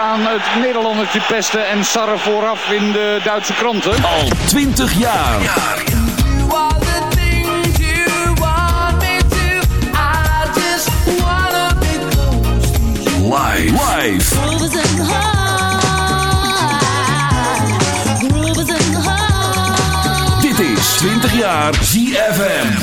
Aan het Nederlandertje pesten en sarren vooraf in de Duitse kranten. Al 20 jaar. Live. Dit is 20 jaar ZFM.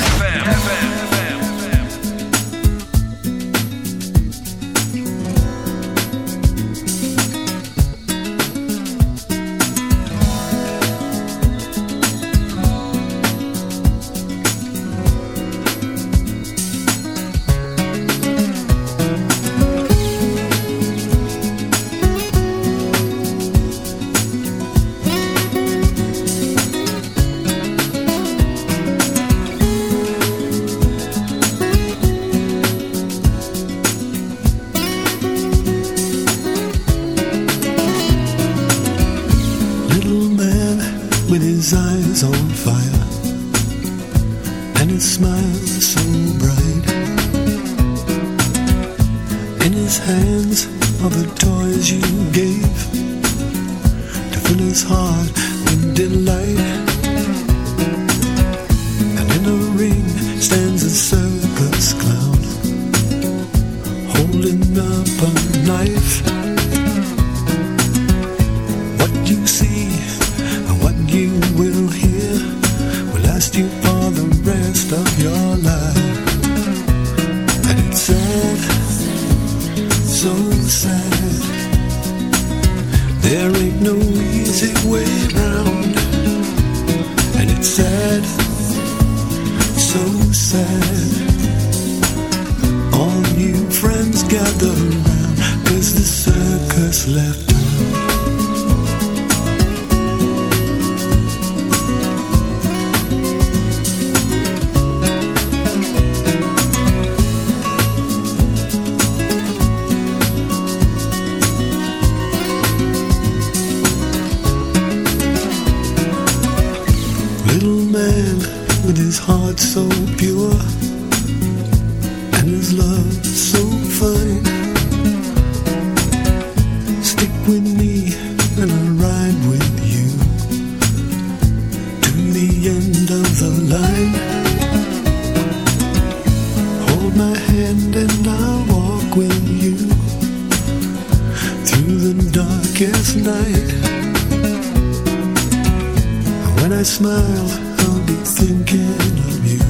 and I'll walk with you through the darkest night. And When I smile, I'll be thinking of you.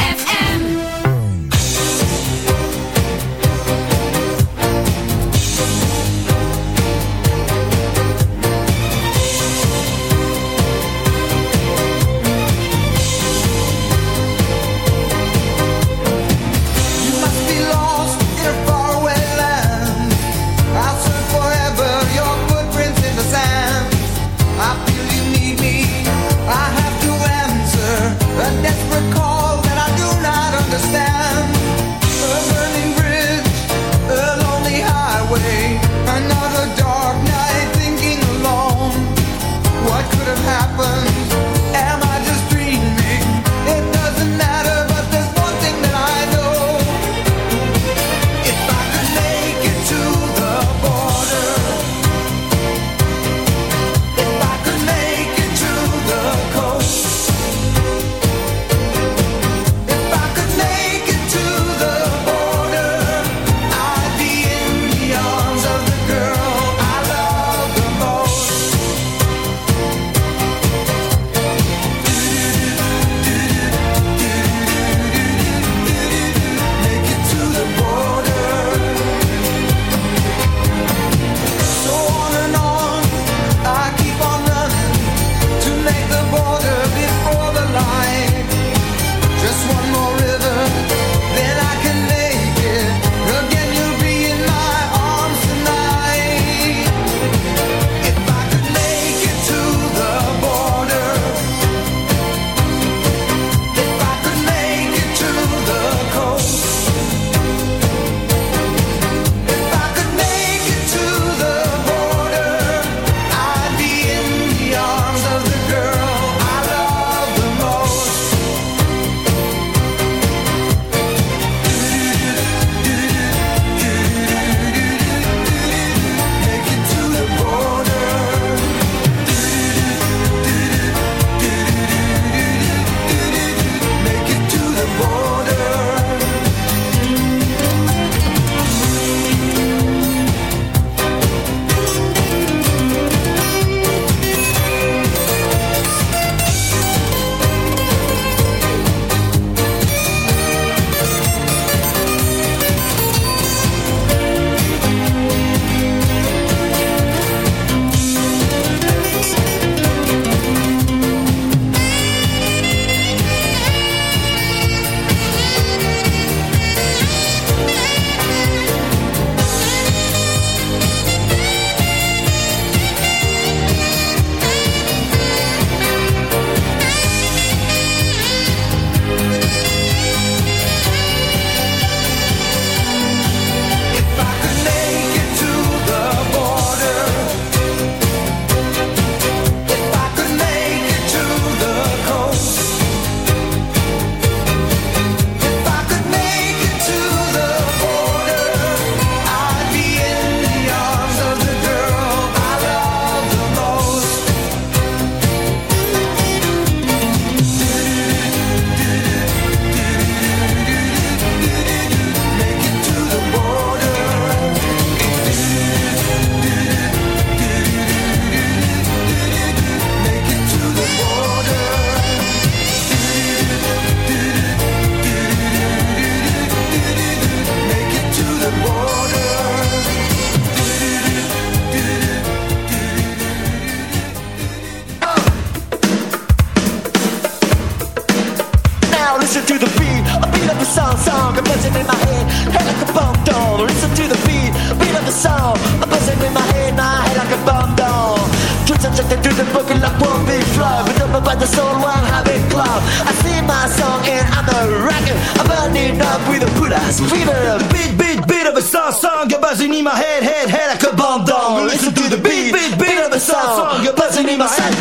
Song, song you're buzzing in my head, head, head like a bomb dome. Listen to the beat, beat, beat of a star song, you're buzzing in my head.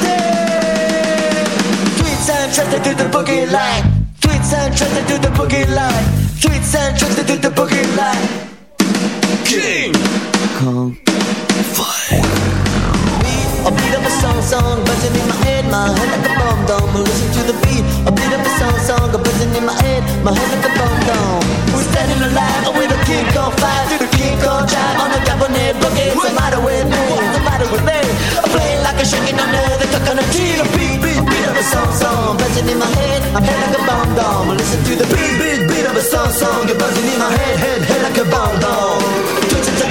Tweets and trusted to the bookie line. Tweets and trusted to the bookie line. Tweets and trusted to the bookie line. King! Come, fight. Weed, a bit of a song, song my head like a bomb down. We're standing alive with a king on fire, through the king on drive on the cabinet boogie. What's the matter with me? What's the matter with me? I'm playing like a shaking under the coconut tree. The beat, beat, beat of a song, song, buzzing in my head, my head like a bomb down. Listen to the beat, beat, beat of a song, song, you're buzzing in my head, head, head like a bomb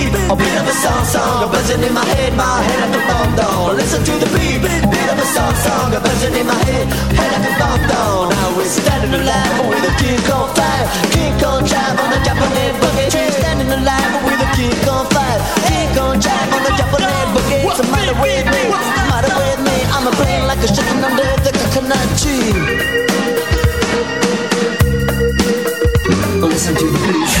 Beat, a beat of a sound sound Buzzing in my head, my head like a bomb down Listen to the beat, beat of a sound sound Buzzing in my head, head like a bomb down Now we're standing alive with a king on fire King on drive on the Japanese boogie Standing alive with a king on fire King on drive on the Japanese boogie What's the matter with me? What's the matter with me? I'm a brain like a chicken under the coconut tree Listen to the beat.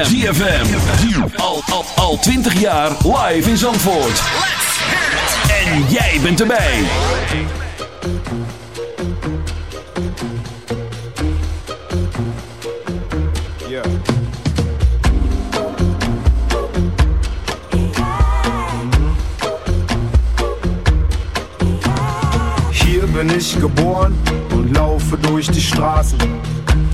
ZFM. ZFM. Al, al, al 20 jaar live in Zandvoort. En jij bent erbij. Yeah. Hier bin ich geboren und laufe durch die Straßen.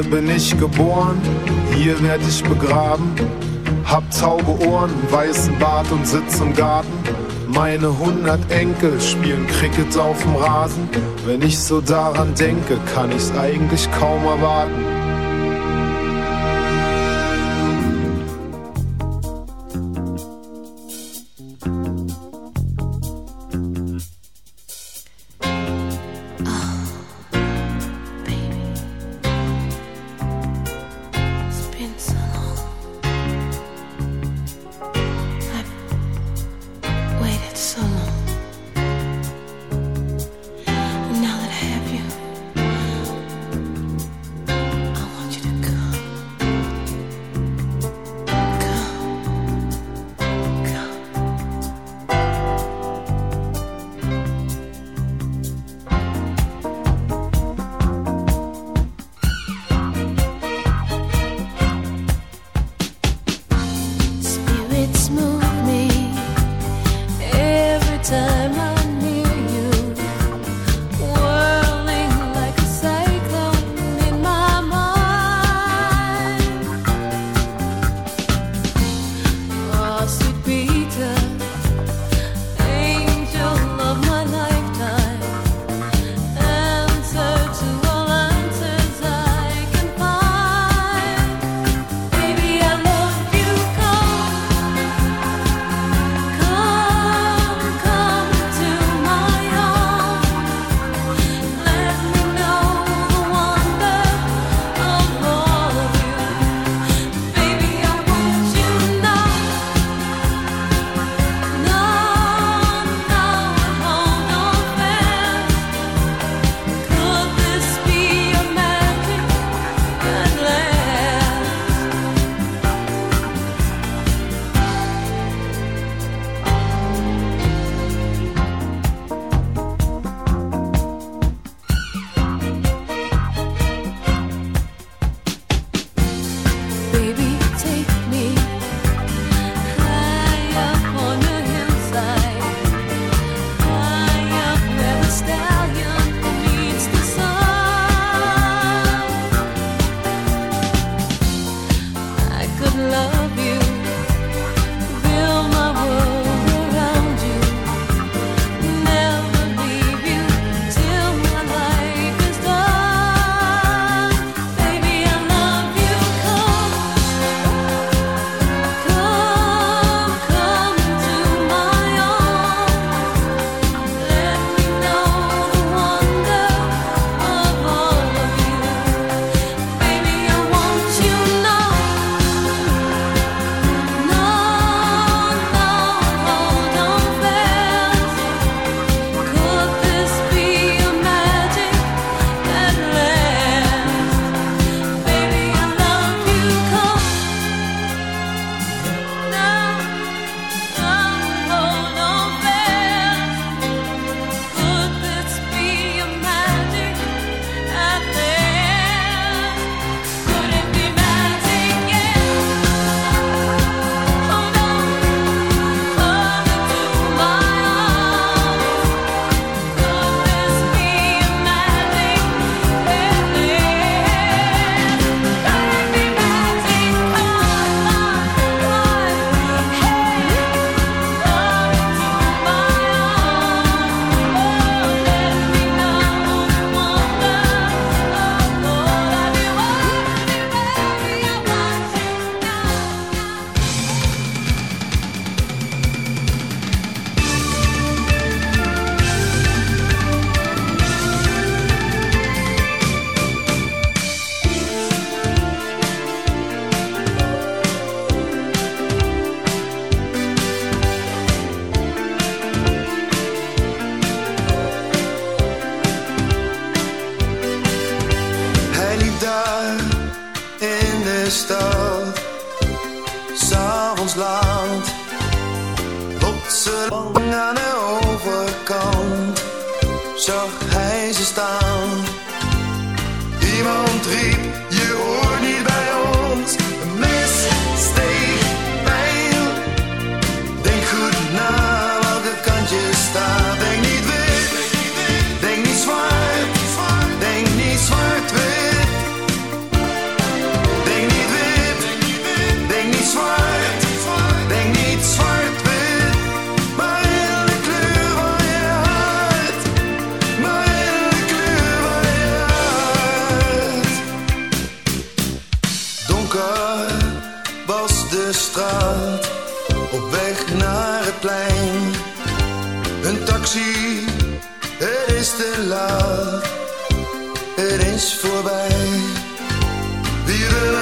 Hier bin ich geboren, hier werd ich begraben. Hab taube Ohren, weißen Bart und sitz im Garten. Meine hundert Enkel spielen Cricket auf dem Rasen. Wenn ich so daran denke, kann ich's eigentlich kaum erwarten. op weg naar het plein. Een taxi, er is te laat, er is voorbij. Wie wil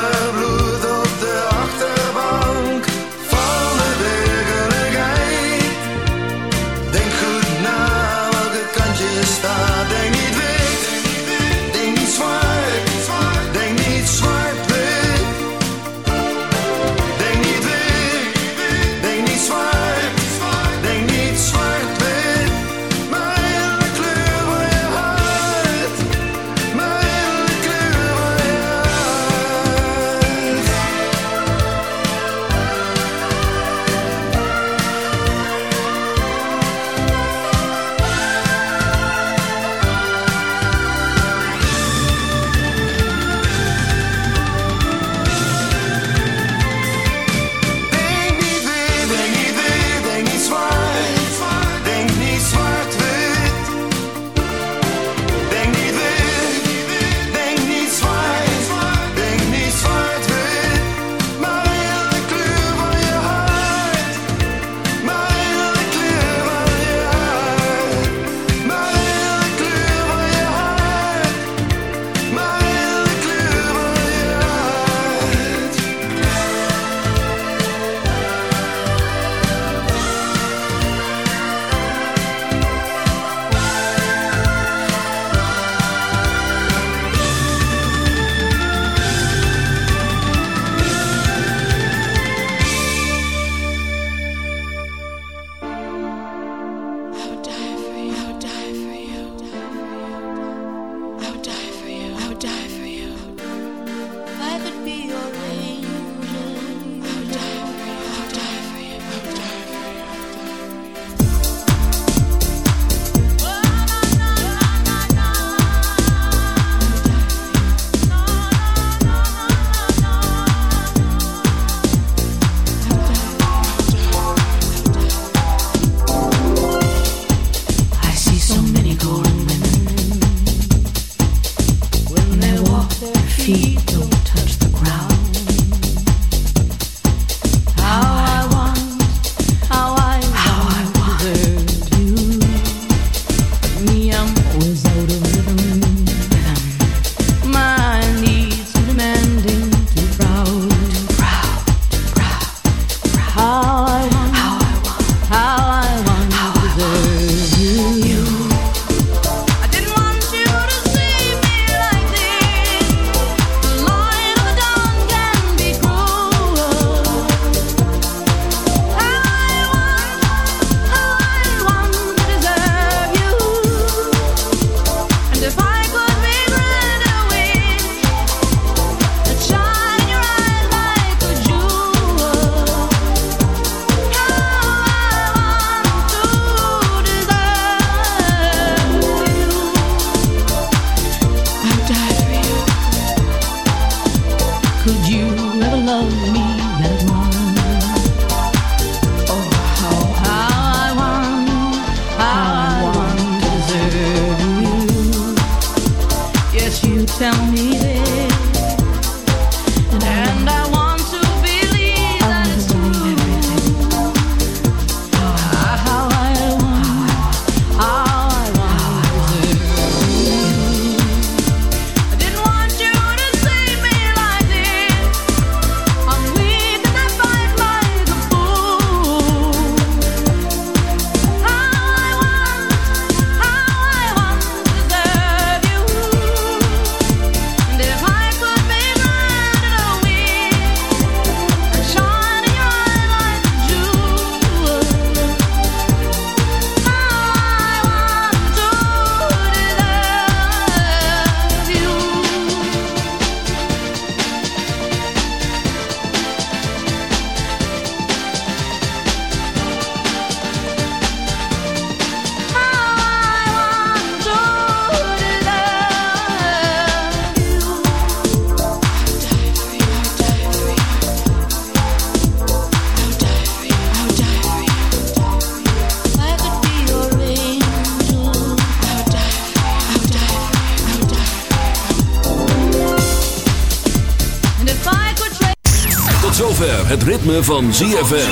het ritme van ZFM.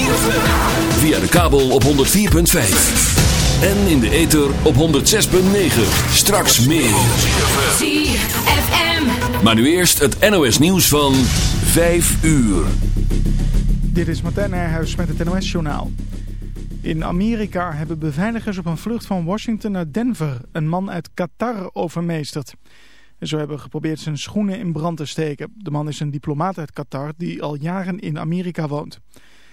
Via de kabel op 104.5. En in de ether op 106.9. Straks meer. ZFM. Maar nu eerst het NOS nieuws van 5 uur. Dit is Martijn Nijhuis met het NOS journaal. In Amerika hebben beveiligers op een vlucht van Washington naar Denver een man uit Qatar overmeesterd. En zo hebben geprobeerd zijn schoenen in brand te steken. De man is een diplomaat uit Qatar die al jaren in Amerika woont.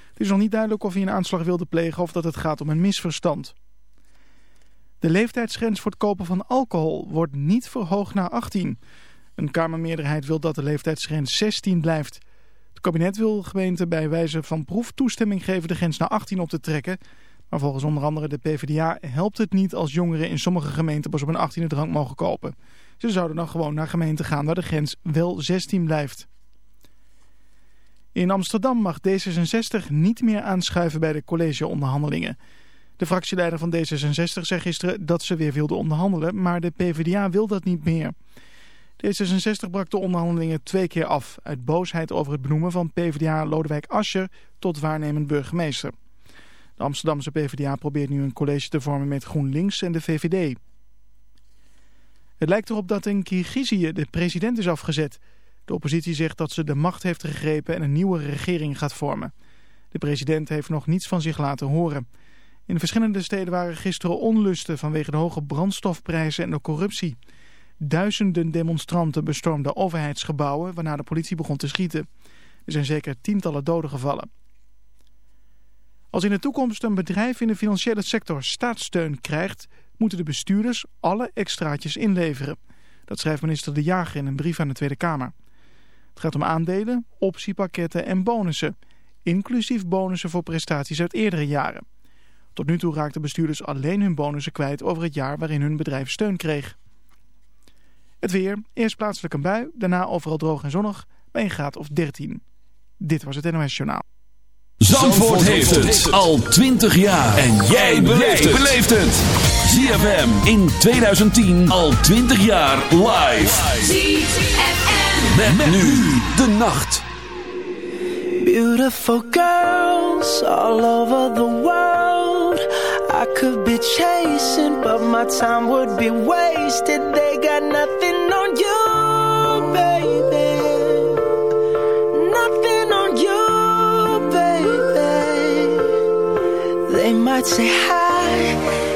Het is nog niet duidelijk of hij een aanslag wilde plegen of dat het gaat om een misverstand. De leeftijdsgrens voor het kopen van alcohol wordt niet verhoogd naar 18. Een Kamermeerderheid wil dat de leeftijdsgrens 16 blijft. Het kabinet wil gemeenten bij wijze van proef toestemming geven de grens naar 18 op te trekken. Maar volgens onder andere de PvdA helpt het niet als jongeren in sommige gemeenten pas op een 18e drank mogen kopen. Ze zouden dan gewoon naar gemeenten gaan waar de grens wel 16 blijft. In Amsterdam mag D66 niet meer aanschuiven bij de collegeonderhandelingen. De fractieleider van D66 zei gisteren dat ze weer wilde onderhandelen, maar de PvdA wil dat niet meer. D66 brak de onderhandelingen twee keer af, uit boosheid over het benoemen van PvdA Lodewijk Asscher tot waarnemend burgemeester. De Amsterdamse PvdA probeert nu een college te vormen met GroenLinks en de VVD. Het lijkt erop dat in Kirgizië de president is afgezet. De oppositie zegt dat ze de macht heeft gegrepen en een nieuwe regering gaat vormen. De president heeft nog niets van zich laten horen. In verschillende steden waren gisteren onlusten vanwege de hoge brandstofprijzen en de corruptie. Duizenden demonstranten bestormden overheidsgebouwen waarna de politie begon te schieten. Er zijn zeker tientallen doden gevallen. Als in de toekomst een bedrijf in de financiële sector staatssteun krijgt, moeten de bestuurders alle extraatjes inleveren. Dat schrijft minister De Jager in een brief aan de Tweede Kamer. Het gaat om aandelen, optiepakketten en bonussen, inclusief bonussen voor prestaties uit eerdere jaren. Tot nu toe raakten bestuurders alleen hun bonussen kwijt over het jaar waarin hun bedrijf steun kreeg. Het weer, eerst plaatselijk een bui, daarna overal droog en zonnig, bij een graad of 13. Dit was het NOS Journaal. Zandvoort, heeft het al 20 jaar. En jij beleeft het. ZFM in 2010 al 20 jaar live. ZFM. Met, nu de nacht. Beautiful girls all over the world. I could be chasing, but my time would be wasted. They got nothing on you, baby. Nothing on you, baby. They might say hi,